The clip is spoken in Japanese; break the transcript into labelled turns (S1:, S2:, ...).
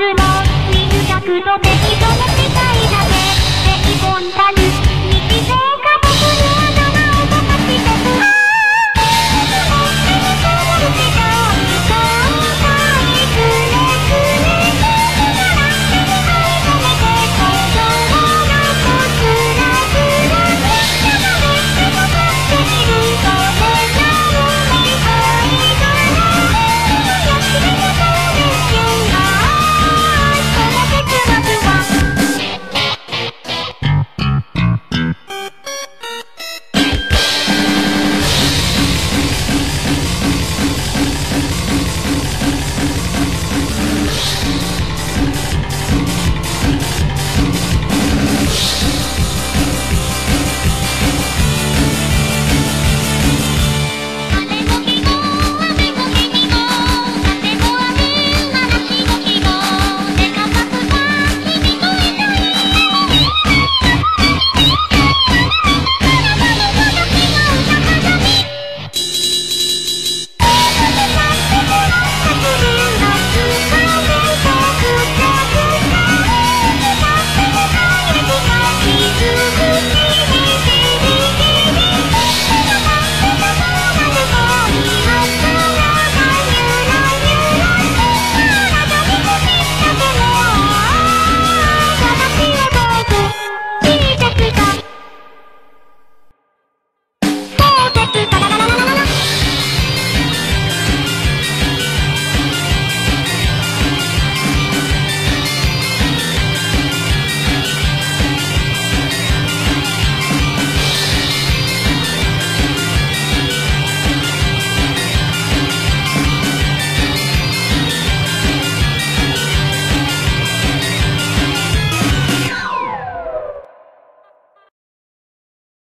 S1: つも短くと適度な